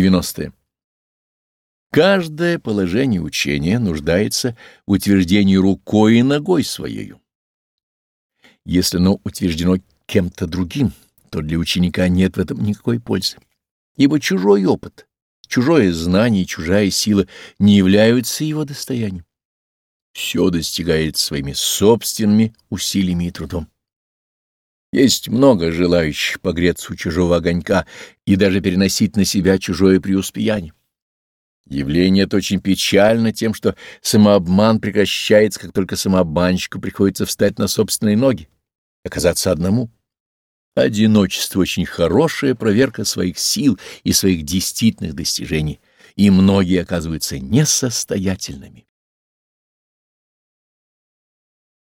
90. Каждое положение учения нуждается в утверждении рукой и ногой своею. Если оно утверждено кем-то другим, то для ученика нет в этом никакой пользы, ибо чужой опыт, чужое знание чужая сила не являются его достоянием. Все достигает своими собственными усилиями и трудом. Есть много желающих погреться у чужого огонька и даже переносить на себя чужое преуспеяние. Явление это очень печально тем, что самообман прекращается, как только самообманщику приходится встать на собственные ноги, оказаться одному. Одиночество — очень хорошая проверка своих сил и своих действительных достижений, и многие оказываются несостоятельными.